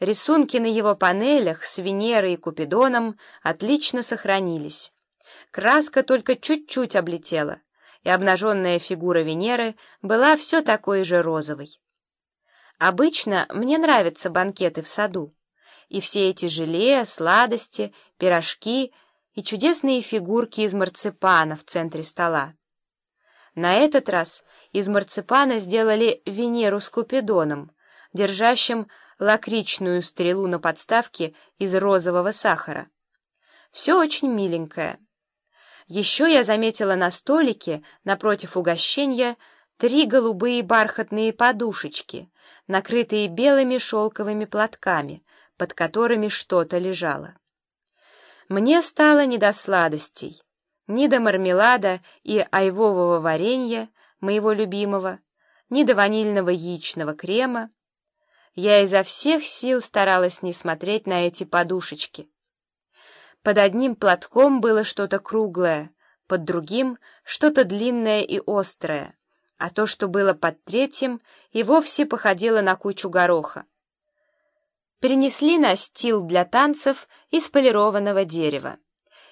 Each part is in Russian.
Рисунки на его панелях с Венерой и Купидоном отлично сохранились. Краска только чуть-чуть облетела, и обнаженная фигура Венеры была все такой же розовой. Обычно мне нравятся банкеты в саду, и все эти желе, сладости, пирожки и чудесные фигурки из марципана в центре стола. На этот раз из марципана сделали Венеру с Купидоном, держащим лакричную стрелу на подставке из розового сахара. Все очень миленькое. Еще я заметила на столике, напротив угощения, три голубые бархатные подушечки, накрытые белыми шелковыми платками, под которыми что-то лежало. Мне стало не до сладостей, ни до мармелада и айвового варенья, моего любимого, ни до ванильного яичного крема, я изо всех сил старалась не смотреть на эти подушечки. Под одним платком было что-то круглое, под другим — что-то длинное и острое, а то, что было под третьим, и вовсе походило на кучу гороха. Перенесли на стил для танцев из полированного дерева,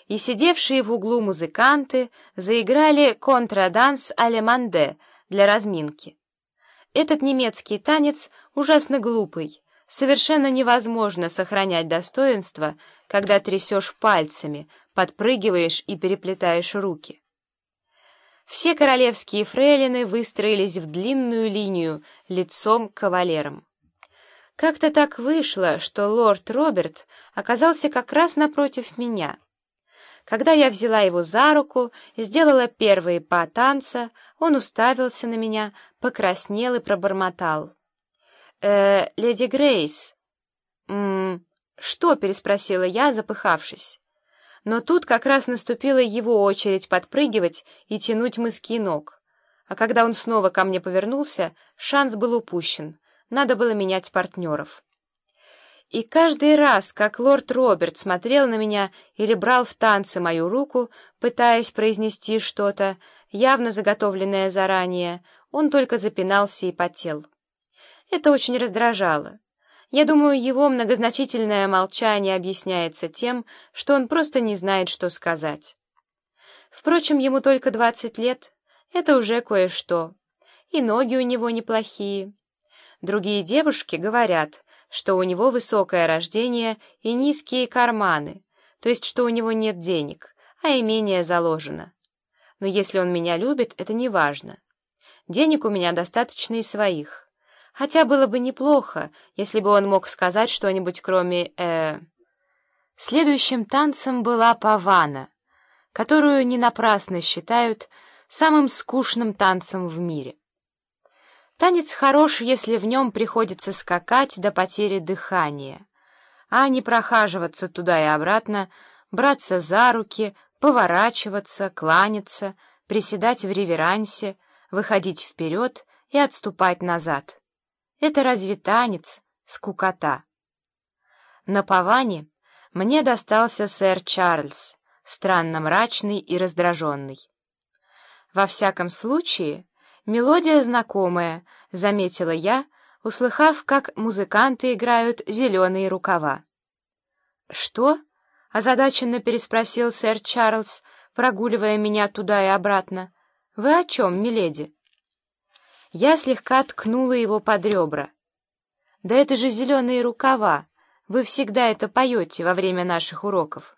и сидевшие в углу музыканты заиграли контраданс алеманде для разминки. Этот немецкий танец ужасно глупый. Совершенно невозможно сохранять достоинство, когда трясешь пальцами, подпрыгиваешь и переплетаешь руки. Все королевские фрейлины выстроились в длинную линию лицом к кавалерам. Как-то так вышло, что лорд Роберт оказался как раз напротив меня. Когда я взяла его за руку, сделала первые па танца, он уставился на меня, покраснел и пробормотал. «Э, леди Грейс...» «М что?» — переспросила я, запыхавшись. Но тут как раз наступила его очередь подпрыгивать и тянуть мыски ног. А когда он снова ко мне повернулся, шанс был упущен. Надо было менять партнеров. И каждый раз, как лорд Роберт смотрел на меня или брал в танце мою руку, пытаясь произнести что-то, явно заготовленное заранее, он только запинался и потел. Это очень раздражало. Я думаю, его многозначительное молчание объясняется тем, что он просто не знает, что сказать. Впрочем, ему только двадцать лет, это уже кое-что, и ноги у него неплохие. Другие девушки говорят, что у него высокое рождение и низкие карманы, то есть что у него нет денег, а имение заложено. Но если он меня любит, это не важно. Денег у меня достаточно и своих. Хотя было бы неплохо, если бы он мог сказать что-нибудь кроме «э...». Следующим танцем была павана, которую не напрасно считают самым скучным танцем в мире. Танец хорош, если в нем приходится скакать до потери дыхания, а не прохаживаться туда и обратно, браться за руки, поворачиваться, кланяться, приседать в реверансе, выходить вперед и отступать назад. Это разве танец, скукота? На паване мне достался сэр Чарльз, странно мрачный и раздраженный. Во всяком случае, мелодия знакомая, заметила я, услыхав, как музыканты играют зеленые рукава. «Что?» озадаченно переспросил сэр Чарльз, прогуливая меня туда и обратно. «Вы о чем, миледи?» Я слегка ткнула его под ребра. «Да это же зеленые рукава! Вы всегда это поете во время наших уроков».